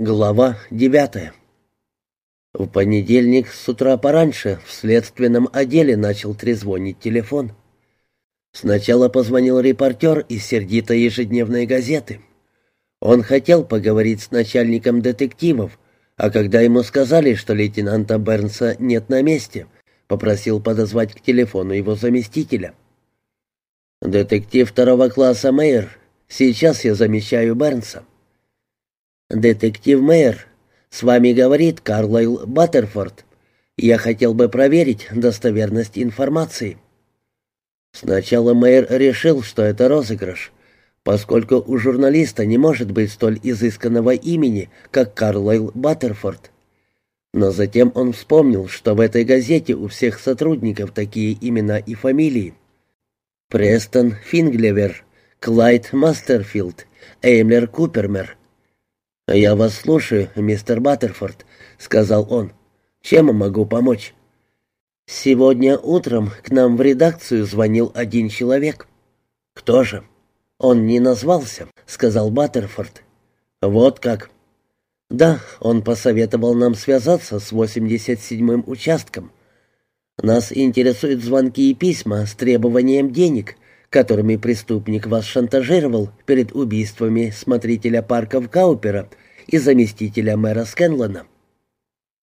Глава девятая. В понедельник с утра пораньше в следственном отделе начал трезвонить телефон. Сначала позвонил репортер из сердитой ежедневной газеты. Он хотел поговорить с начальником детективов, а когда ему сказали, что лейтенанта Бернса нет на месте, попросил подозвать к телефону его заместителя. «Детектив второго класса Мейер, сейчас я замещаю Бернса». «Детектив Мэйр, с вами говорит Карлайл Баттерфорд. Я хотел бы проверить достоверность информации». Сначала мэр решил, что это розыгрыш, поскольку у журналиста не может быть столь изысканного имени, как Карлайл Баттерфорд. Но затем он вспомнил, что в этой газете у всех сотрудников такие имена и фамилии. Престон Финглевер, Клайд Мастерфилд, Эймлер Купермер — «Я вас слушаю, мистер Баттерфорд», — сказал он. «Чем могу помочь?» «Сегодня утром к нам в редакцию звонил один человек». «Кто же?» «Он не назвался», — сказал Баттерфорд. «Вот как». «Да, он посоветовал нам связаться с 87-м участком. Нас интересуют звонки и письма с требованием денег, которыми преступник вас шантажировал перед убийствами смотрителя парка в Каупера и заместителя мэра Скэнлона.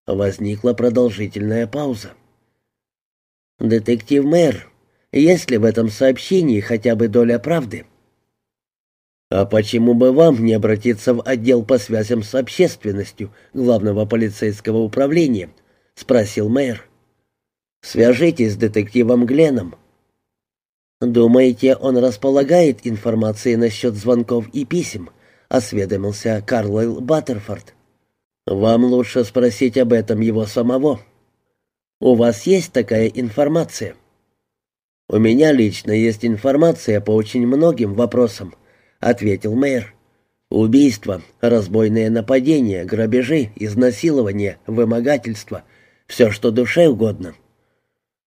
Возникла продолжительная пауза. «Детектив мэр, есть ли в этом сообщении хотя бы доля правды?» «А почему бы вам не обратиться в отдел по связям с общественностью главного полицейского управления?» — спросил мэр. «Свяжитесь с детективом Гленном». «Думаете, он располагает информацией насчет звонков и писем?» — осведомился Карлайл Баттерфорд. «Вам лучше спросить об этом его самого. У вас есть такая информация?» «У меня лично есть информация по очень многим вопросам», — ответил мэр. «Убийства, разбойные нападения, грабежи, изнасилования, вымогательства — все, что душе угодно.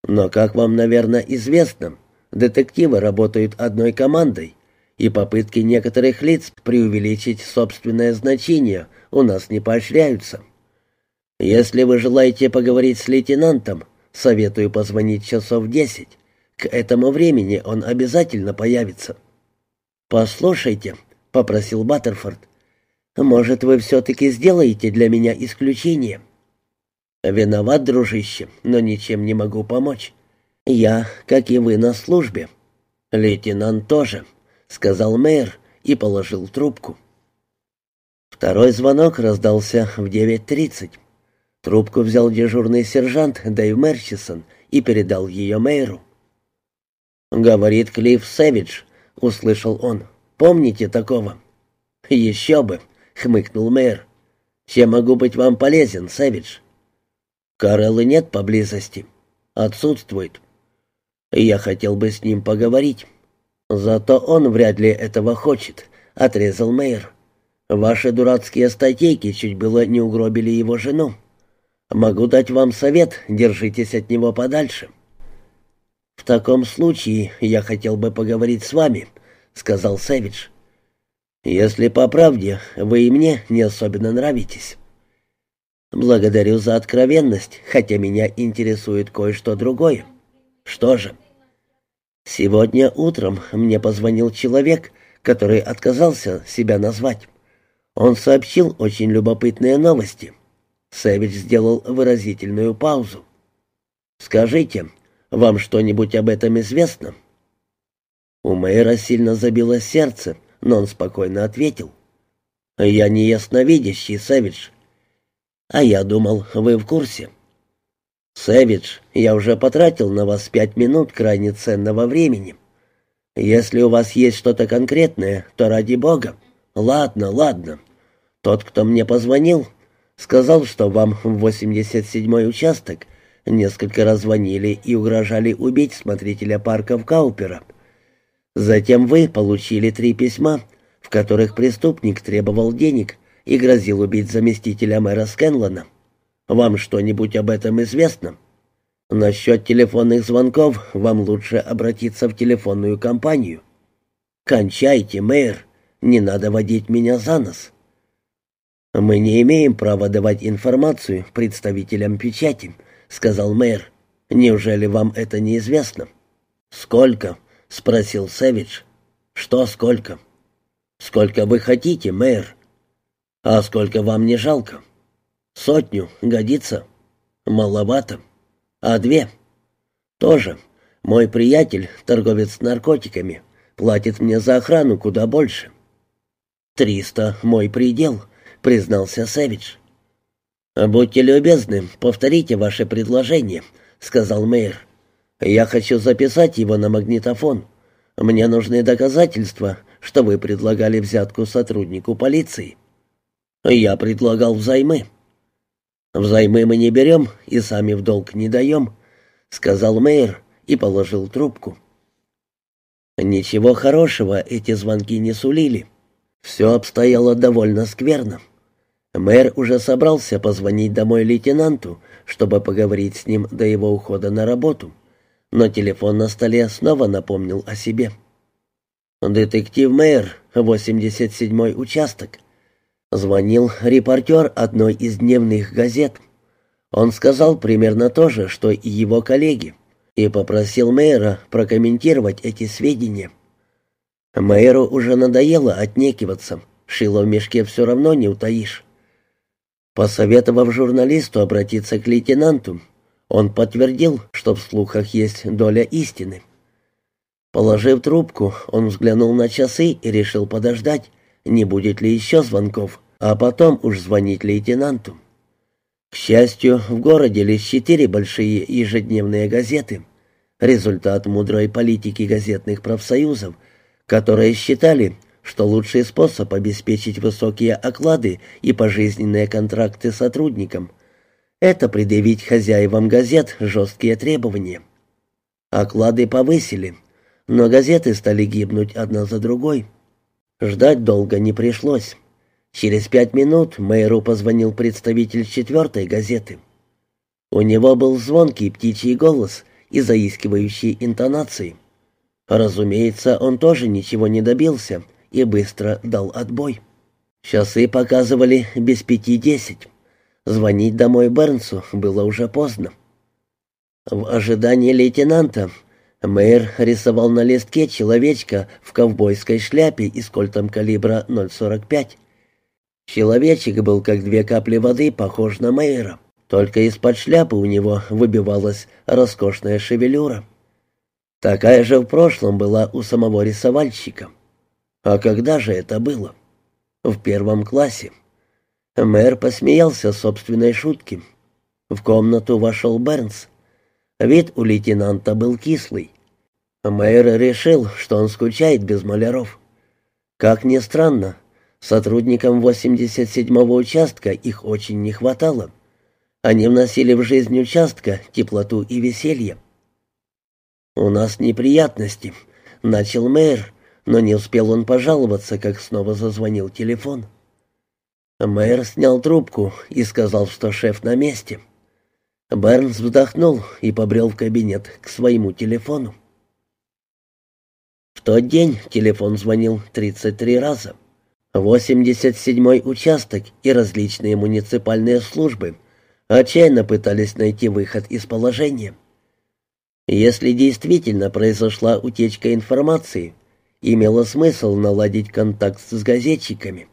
Но, как вам, наверное, известно, детективы работают одной командой, и попытки некоторых лиц преувеличить собственное значение у нас не поощряются. Если вы желаете поговорить с лейтенантом, советую позвонить часов десять. К этому времени он обязательно появится. «Послушайте», — попросил Баттерфорд, — «может, вы все-таки сделаете для меня исключение?» «Виноват, дружище, но ничем не могу помочь. Я, как и вы, на службе. Лейтенант тоже» сказал мэр и положил трубку. Второй звонок раздался в 9.30. Трубку взял дежурный сержант Дэйв Мерчисон и передал ее мэру. «Говорит Клифф Сэвидж», — услышал он. «Помните такого?» «Еще бы», — хмыкнул мэр. «Чем могу быть вам полезен, Сэвидж?» «Кареллы нет поблизости. Отсутствует. Я хотел бы с ним поговорить». «Зато он вряд ли этого хочет», — отрезал мэр. «Ваши дурацкие статейки чуть было не угробили его жену. Могу дать вам совет, держитесь от него подальше». «В таком случае я хотел бы поговорить с вами», — сказал Сэвидж. «Если по правде, вы и мне не особенно нравитесь». «Благодарю за откровенность, хотя меня интересует кое-что другое. Что же?» Сегодня утром мне позвонил человек, который отказался себя назвать. Он сообщил очень любопытные новости. Сэвидж сделал выразительную паузу. «Скажите, вам что-нибудь об этом известно?» У мэра сильно забилось сердце, но он спокойно ответил. «Я не ясновидящий, Сэвидж». «А я думал, вы в курсе». «Сэвидж, я уже потратил на вас пять минут крайне ценного времени. Если у вас есть что-то конкретное, то ради бога. Ладно, ладно. Тот, кто мне позвонил, сказал, что вам в 87-й участок несколько раз звонили и угрожали убить смотрителя парка в Каупера. Затем вы получили три письма, в которых преступник требовал денег и грозил убить заместителя мэра Скэнлона. Вам что-нибудь об этом известно? Насчет телефонных звонков вам лучше обратиться в телефонную компанию. Кончайте, мэр, не надо водить меня за нос. «Мы не имеем права давать информацию представителям печати», — сказал мэр. «Неужели вам это неизвестно?» «Сколько?» — спросил Сэвидж. «Что сколько?» «Сколько вы хотите, мэр?» «А сколько вам не жалко?» «Сотню годится?» «Маловато. А две?» «Тоже. Мой приятель, торговец наркотиками, платит мне за охрану куда больше». «Триста — мой предел», — признался Сэвидж. «Будьте любезны, повторите ваше предложение», — сказал мэр. «Я хочу записать его на магнитофон. Мне нужны доказательства, что вы предлагали взятку сотруднику полиции». «Я предлагал взаймы». «Взаймы мы не берем и сами в долг не даем», — сказал мэр и положил трубку. Ничего хорошего эти звонки не сулили. Все обстояло довольно скверно. Мэр уже собрался позвонить домой лейтенанту, чтобы поговорить с ним до его ухода на работу, но телефон на столе снова напомнил о себе. «Детектив Мэр, 87-й участок». Звонил репортер одной из дневных газет. Он сказал примерно то же, что и его коллеги, и попросил мэра прокомментировать эти сведения. Мэру уже надоело отнекиваться, шило в мешке все равно не утаишь. Посоветовав журналисту обратиться к лейтенанту, он подтвердил, что в слухах есть доля истины. Положив трубку, он взглянул на часы и решил подождать, не будет ли еще звонков, а потом уж звонить лейтенанту. К счастью, в городе лишь четыре большие ежедневные газеты, результат мудрой политики газетных профсоюзов, которые считали, что лучший способ обеспечить высокие оклады и пожизненные контракты сотрудникам – это предъявить хозяевам газет жесткие требования. Оклады повысили, но газеты стали гибнуть одна за другой. Ждать долго не пришлось. Через пять минут мэру позвонил представитель четвертой газеты. У него был звонкий птичий голос и заискивающие интонации. Разумеется, он тоже ничего не добился – и быстро дал отбой. Часы показывали без пяти десять. Звонить домой Бернсу было уже поздно. В ожидании лейтенанта мэр рисовал на листке человечка в ковбойской шляпе и с кольтом калибра 0,45. Человечек был как две капли воды, похож на мэра. Только из-под шляпы у него выбивалась роскошная шевелюра. Такая же в прошлом была у самого рисовальщика. А когда же это было? В первом классе. Мэр посмеялся собственной шутки. В комнату вошел Бернс. Вид у лейтенанта был кислый. Мэр решил, что он скучает без маляров. Как ни странно, сотрудникам 87-го участка их очень не хватало. Они вносили в жизнь участка теплоту и веселье. «У нас неприятности», — начал мэр, но не успел он пожаловаться, как снова зазвонил телефон. Мэр снял трубку и сказал, что шеф на месте. Бернс вздохнул и побрел в кабинет к своему телефону. В тот день телефон звонил 33 раза. 87-й участок и различные муниципальные службы отчаянно пытались найти выход из положения. Если действительно произошла утечка информации, имело смысл наладить контакт с газетчиками.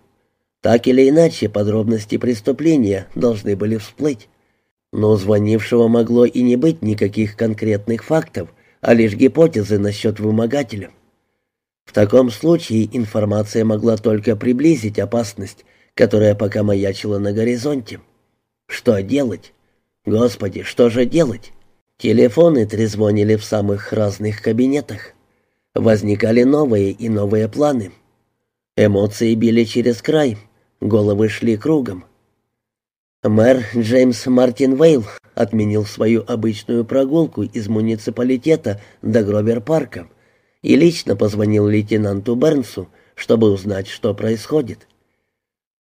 Так или иначе, подробности преступления должны были всплыть. Но у звонившего могло и не быть никаких конкретных фактов, а лишь гипотезы насчет вымогателя. В таком случае информация могла только приблизить опасность, которая пока маячила на горизонте. Что делать? Господи, что же делать? Телефоны трезвонили в самых разных кабинетах. Возникали новые и новые планы. Эмоции били через край, головы шли кругом. Мэр Джеймс Мартин Вейл отменил свою обычную прогулку из муниципалитета до Гровер-парка и лично позвонил лейтенанту Бернсу, чтобы узнать, что происходит.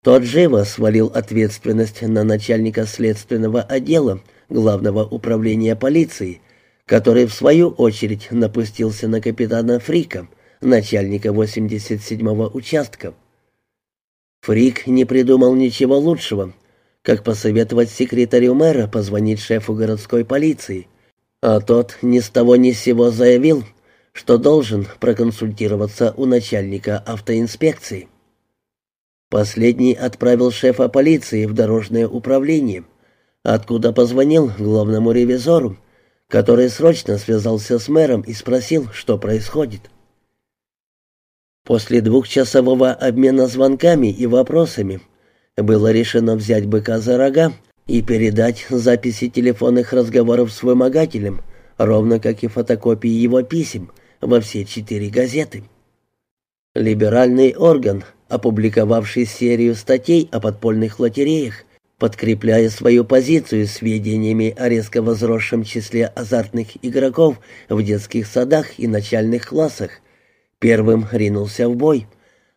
Тот живо свалил ответственность на начальника следственного отдела Главного управления полиции который в свою очередь напустился на капитана Фрика, начальника 87-го участка. Фрик не придумал ничего лучшего, как посоветовать секретарю мэра позвонить шефу городской полиции, а тот ни с того ни с сего заявил, что должен проконсультироваться у начальника автоинспекции. Последний отправил шефа полиции в дорожное управление, откуда позвонил главному ревизору, который срочно связался с мэром и спросил, что происходит. После двухчасового обмена звонками и вопросами было решено взять быка за рога и передать записи телефонных разговоров с вымогателем, ровно как и фотокопии его писем во все четыре газеты. Либеральный орган, опубликовавший серию статей о подпольных лотереях, подкрепляя свою позицию сведениями о резко возросшем числе азартных игроков в детских садах и начальных классах, первым ринулся в бой,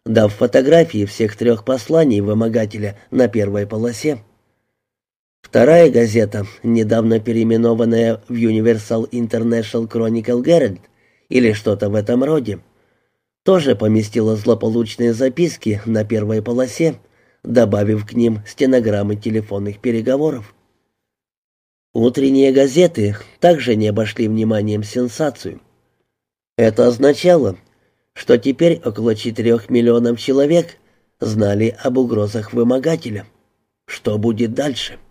дав фотографии всех трех посланий вымогателя на первой полосе. Вторая газета, недавно переименованная в Universal International Chronicle Herald или что-то в этом роде, тоже поместила злополучные записки на первой полосе, добавив к ним стенограммы телефонных переговоров. Утренние газеты также не обошли вниманием сенсацию. Это означало, что теперь около четырех миллионов человек знали об угрозах вымогателя. Что будет дальше? —